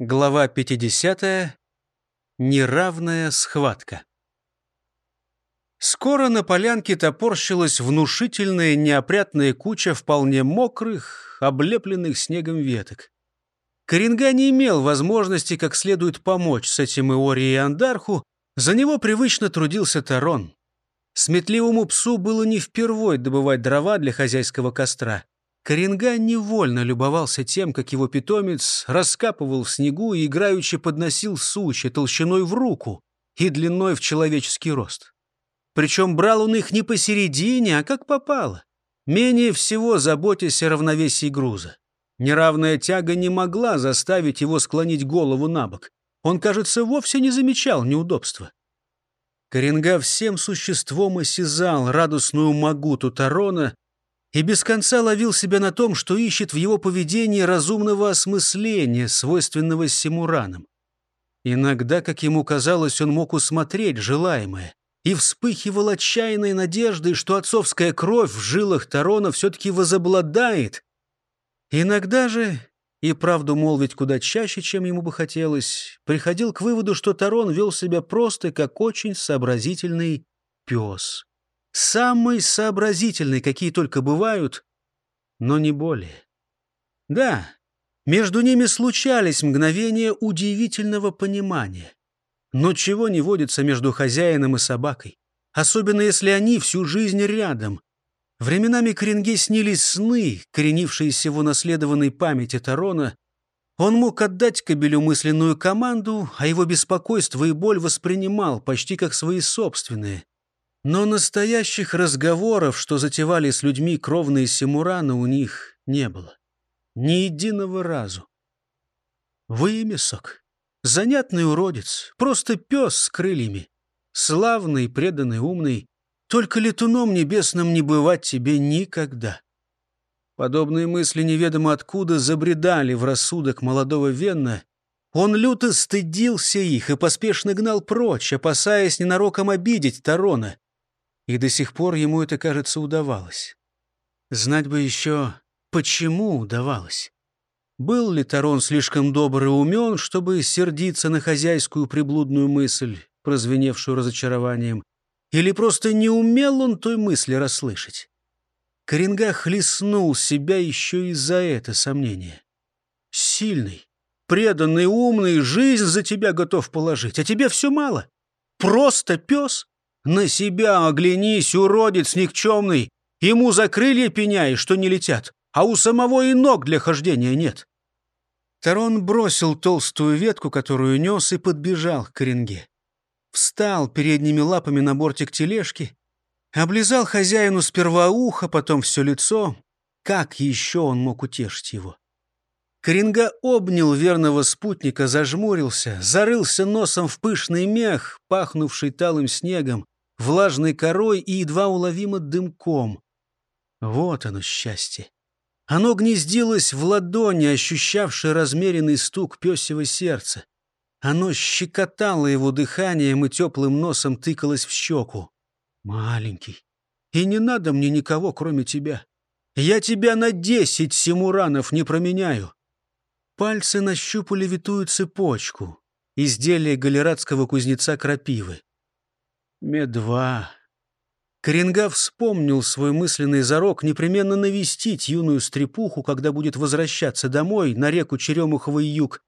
Глава 50. Неравная схватка. Скоро на полянке топорщилась внушительная неопрятная куча вполне мокрых, облепленных снегом веток. Коренга не имел возможности как следует помочь с этим Иори и Андарху, за него привычно трудился Тарон. Сметливому псу было не впервой добывать дрова для хозяйского костра. Коренга невольно любовался тем, как его питомец раскапывал в снегу и играючи подносил сучья толщиной в руку и длиной в человеческий рост. Причем брал он их не посередине, а как попало, менее всего заботясь о равновесии груза. Неравная тяга не могла заставить его склонить голову на бок. Он, кажется, вовсе не замечал неудобства. Коренга всем существом осязал радостную магуту Тарона и без конца ловил себя на том, что ищет в его поведении разумного осмысления, свойственного Симуранам. Иногда, как ему казалось, он мог усмотреть желаемое и вспыхивал отчаянной надеждой, что отцовская кровь в жилах Тарона все-таки возобладает. Иногда же, и правду молвить куда чаще, чем ему бы хотелось, приходил к выводу, что Тарон вел себя просто как очень сообразительный пес самый сообразительный, какие только бывают, но не более. Да, между ними случались мгновения удивительного понимания. Но чего не водится между хозяином и собакой? Особенно если они всю жизнь рядом. Временами Коренге снились сны, коренившиеся в унаследованной памяти Тарона. Он мог отдать кобелю мысленную команду, а его беспокойство и боль воспринимал почти как свои собственные. Но настоящих разговоров, что затевали с людьми кровные Симурана, у них не было. Ни единого разу. Вымесок. Занятный уродец. Просто пес с крыльями. Славный, преданный, умный. Только летуном небесным не бывать тебе никогда. Подобные мысли неведомо откуда забредали в рассудок молодого Венна. Он люто стыдился их и поспешно гнал прочь, опасаясь ненароком обидеть Тарона и до сих пор ему это, кажется, удавалось. Знать бы еще, почему удавалось. Был ли Тарон слишком добр и умен, чтобы сердиться на хозяйскую приблудную мысль, прозвеневшую разочарованием, или просто не умел он той мысли расслышать? Коренга хлестнул себя еще и за это сомнение. Сильный, преданный, умный, жизнь за тебя готов положить, а тебе все мало. Просто пес, на себя оглянись, уродец никчемный! Ему за крылья пеняй, что не летят, а у самого и ног для хождения нет!» Тарон бросил толстую ветку, которую нес, и подбежал к коренге. Встал передними лапами на бортик тележки, облизал хозяину сперва ухо, потом все лицо. Как еще он мог утешить его? Коренга обнял верного спутника, зажмурился, зарылся носом в пышный мех, пахнувший талым снегом, влажной корой и едва уловимо дымком. Вот оно счастье. Оно гнездилось в ладони, ощущавшей размеренный стук пёсего сердца. Оно щекотало его дыханием и теплым носом тыкалось в щеку. «Маленький, и не надо мне никого, кроме тебя. Я тебя на десять симуранов не променяю». Пальцы нащупали витую цепочку, изделие галератского кузнеца крапивы. Медва. Коренга вспомнил свой мысленный зарок непременно навестить юную стрепуху, когда будет возвращаться домой на реку Черемуховый юг.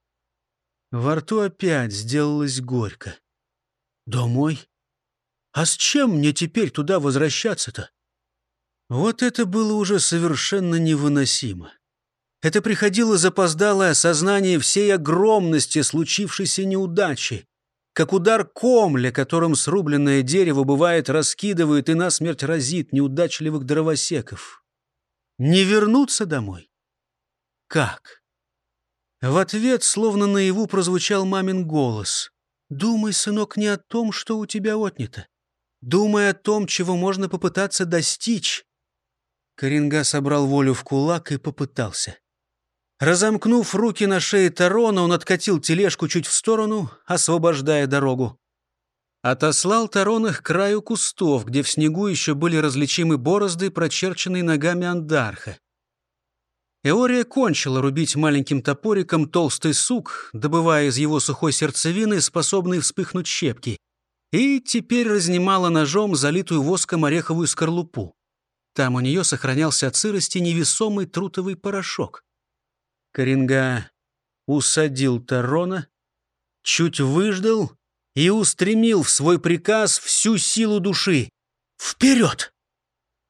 Во рту опять сделалось горько. Домой? А с чем мне теперь туда возвращаться-то? Вот это было уже совершенно невыносимо. Это приходило запоздалое осознание всей огромности случившейся неудачи как удар комля, которым срубленное дерево, бывает, раскидывает и насмерть разит неудачливых дровосеков. Не вернуться домой? Как? В ответ, словно наяву, прозвучал мамин голос. «Думай, сынок, не о том, что у тебя отнято. Думай о том, чего можно попытаться достичь». Коренга собрал волю в кулак и попытался. Разомкнув руки на шее Тарона, он откатил тележку чуть в сторону, освобождая дорогу. Отослал Тарона к краю кустов, где в снегу еще были различимы борозды, прочерченные ногами андарха. Эория кончила рубить маленьким топориком толстый сук, добывая из его сухой сердцевины способные вспыхнуть щепки, и теперь разнимала ножом залитую воском ореховую скорлупу. Там у нее сохранялся от сырости невесомый трутовый порошок. Коренга усадил Тарона, чуть выждал и устремил в свой приказ всю силу души. «Вперед!»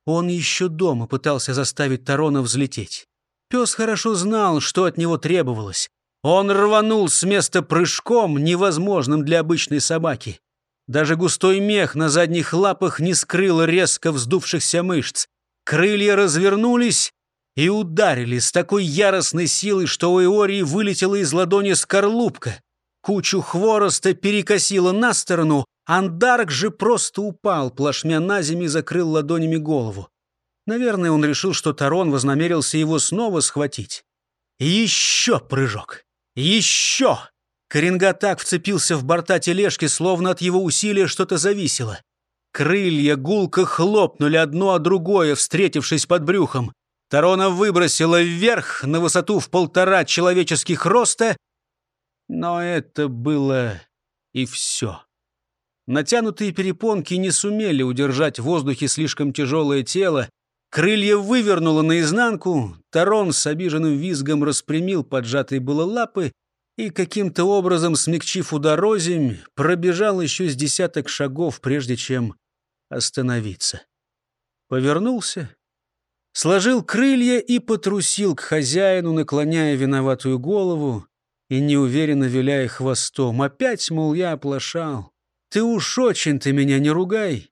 Он еще дома пытался заставить Тарона взлететь. Пес хорошо знал, что от него требовалось. Он рванул с места прыжком, невозможным для обычной собаки. Даже густой мех на задних лапах не скрыл резко вздувшихся мышц. Крылья развернулись и ударили с такой яростной силой, что у Иории вылетела из ладони скорлупка. Кучу хвороста перекосило на сторону, Андарк же просто упал, плашмя на землю и закрыл ладонями голову. Наверное, он решил, что Тарон вознамерился его снова схватить. Еще прыжок! Еще! Коренга так вцепился в борта тележки, словно от его усилия что-то зависело. Крылья гулко хлопнули одно о другое, встретившись под брюхом. Тарона выбросила вверх на высоту в полтора человеческих роста, но это было и все. Натянутые перепонки не сумели удержать в воздухе слишком тяжелое тело, Крылья вывернуло наизнанку, Тарон с обиженным визгом распрямил поджатые было лапы и, каким-то образом смягчив удар озимь, пробежал еще с десяток шагов, прежде чем остановиться. Повернулся, сложил крылья и потрусил к хозяину, наклоняя виноватую голову и неуверенно виляя хвостом. Опять, мол, я оплошал. Ты уж очень ты меня не ругай.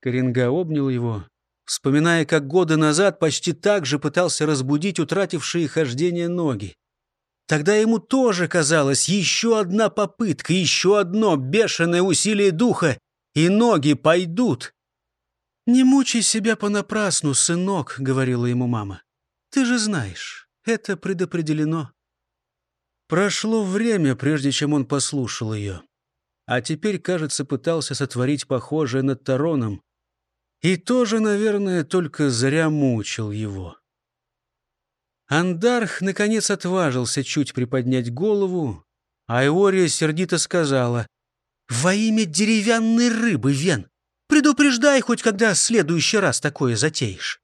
Коренга обнял его вспоминая, как годы назад почти так же пытался разбудить утратившие хождение ноги. Тогда ему тоже казалось еще одна попытка, еще одно бешеное усилие духа, и ноги пойдут. «Не мучай себя понапрасну, сынок», — говорила ему мама. «Ты же знаешь, это предопределено». Прошло время, прежде чем он послушал ее. А теперь, кажется, пытался сотворить похожее над Тароном, и тоже, наверное, только зря мучил его. Андарх, наконец, отважился чуть приподнять голову, а Иория сердито сказала, «Во имя деревянной рыбы, Вен, предупреждай хоть, когда в следующий раз такое затеешь».